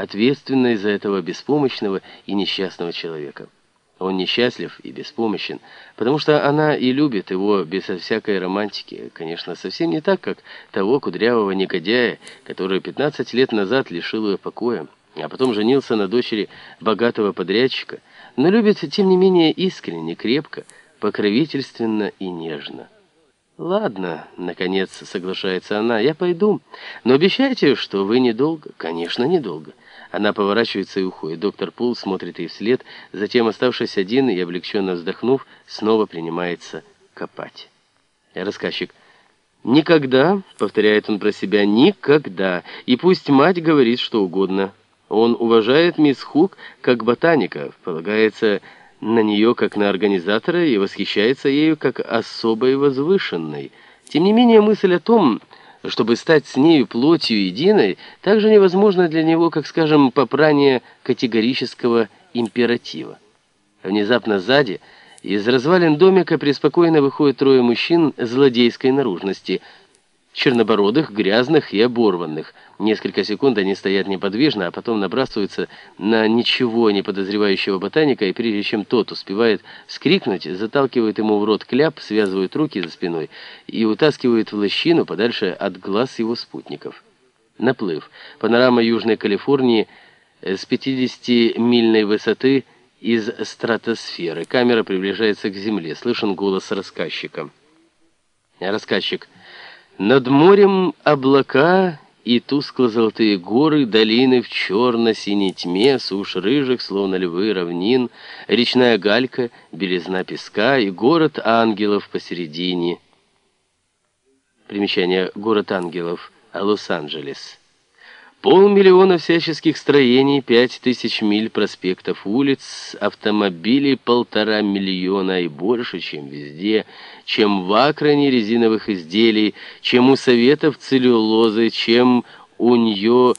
ответственной за этого беспомощного и несчастного человека. Он несчастлив и беспомощен, потому что она и любит его без всякой романтики. Конечно, совсем не так, как того кудрявого негодяя, который 15 лет назад лишил ее покоя, а потом женился на дочери богатого подрядчика, но любит, тем не менее, искренне, крепко, покровительственно и нежно. «Ладно», — наконец соглашается она, — «я пойду. Но обещайте, что вы недолго». «Конечно, недолго». Она поворачивается и уходит. Доктор Пул смотрит ей вслед, затем, оставшись один и облегченно вздохнув, снова принимается копать. Рассказчик. «Никогда», — повторяет он про себя, — «никогда. И пусть мать говорит что угодно». Он уважает мисс Хук как ботаника, полагается на нее как на организатора и восхищается ею как особой возвышенной. Тем не менее, мысль о том, чтобы стать с нею плотью единой, также невозможна для него, как, скажем, попрание категорического императива. Внезапно сзади из развалин домика преспокойно выходят трое мужчин злодейской наружности – чернобородых, грязных и оборванных. Несколько секунд они стоят неподвижно, а потом набрасываются на ничего не подозревающего ботаника, и прежде чем тот успевает скрикнуть, заталкивают ему в рот кляп, связывают руки за спиной и утаскивают в лощину подальше от глаз его спутников. Наплыв. Панорама Южной Калифорнии с 50-мильной высоты из стратосферы. Камера приближается к Земле. Слышен голос рассказчика. Рассказчик. Над морем облака и тускло-золотые горы, долины в черно-синей тьме, сушь рыжих, словно львы, равнин, речная галька, белизна песка и город ангелов посередине. Примечание «Город ангелов», Лос-Анджелес. Полмиллиона всяческих строений, пять тысяч миль проспектов улиц, автомобилей полтора миллиона и больше, чем везде, чем в Акроне резиновых изделий, чем у Советов целлюлозы, чем у нее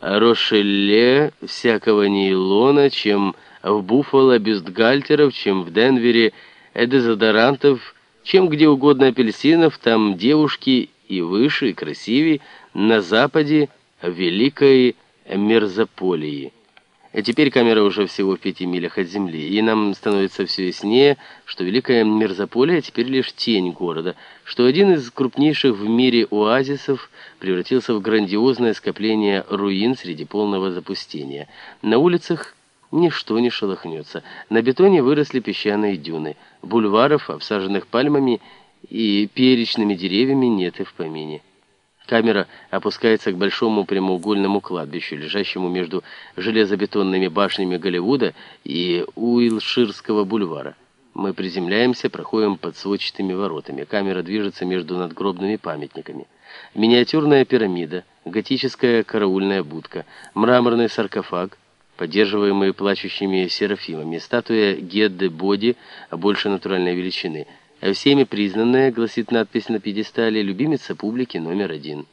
Рошеле всякого нейлона, чем в Буффало бюстгальтеров, чем в Денвере дезодорантов, чем где угодно апельсинов, там девушки и выше, и красивее, на Западе – в Великой Мерзополии. И теперь камера уже всего в пяти милях от земли, и нам становится все яснее, что Великая Мерзополия теперь лишь тень города, что один из крупнейших в мире оазисов превратился в грандиозное скопление руин среди полного запустения. На улицах ничто не шелохнется, на бетоне выросли песчаные дюны, бульваров, обсаженных пальмами и перечными деревьями нет и в помине. Камера опускается к большому прямоугольному кладбищу, лежащему между железобетонными башнями Голливуда и Уилширского бульвара. Мы приземляемся, проходим под сводчатыми воротами. Камера движется между надгробными памятниками. Миниатюрная пирамида, готическая караульная будка, мраморный саркофаг, поддерживаемый плачущими серафимами, статуя Гедде Боди, больше натуральной величины – Всеми признанная, гласит надпись на пьедестале, любимица публики номер один.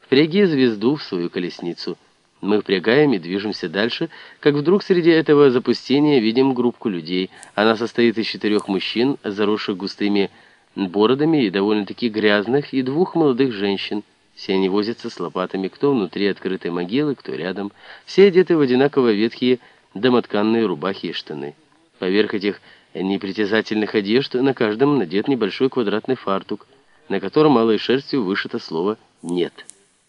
Впряги звезду в свою колесницу. Мы впрягаем и движемся дальше, как вдруг среди этого запустения видим группку людей. Она состоит из четырех мужчин, заросших густыми бородами и довольно-таки грязных, и двух молодых женщин. Все они возятся с лопатами, кто внутри открытой могилы, кто рядом. Все одеты в одинаково ветхие домотканные рубахи и штаны. Поверх этих непритязательных одежд на каждом надет небольшой квадратный фартук, на котором малой шерстью вышито слово «нет».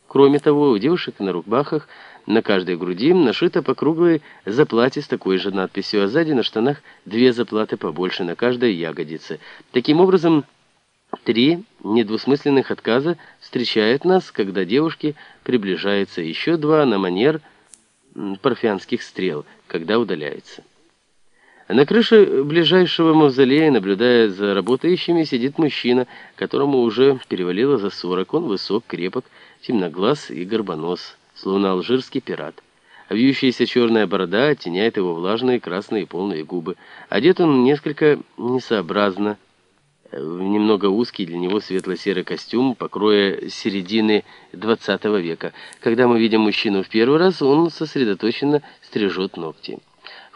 Кроме того, у девушек на рубахах на каждой груди нашито по круглой заплате с такой же надписью, а сзади на штанах две заплаты побольше на каждой ягодице. Таким образом, три недвусмысленных отказа встречают нас, когда девушки приближаются, еще два на манер парфянских стрел, когда удаляются. На крыше ближайшего мавзолея, наблюдая за работающими, сидит мужчина, которому уже перевалило за сорок. Он высок, крепок, темноглаз и горбонос, словно алжирский пират. Вьющаяся черная борода оттеняет его влажные красные полные губы. Одет он несколько несообразно, в немного узкий для него светло-серый костюм покроя середины 20 века. Когда мы видим мужчину в первый раз, он сосредоточенно стрижет ногти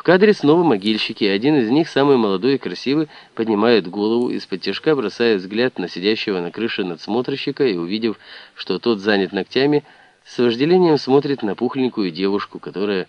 кадре снова могильщики, один из них, самый молодой и красивый, поднимает голову, из-под тяжка бросая взгляд на сидящего на крыше надсмотрщика и, увидев, что тот занят ногтями, с вожделением смотрит на пухленькую девушку, которая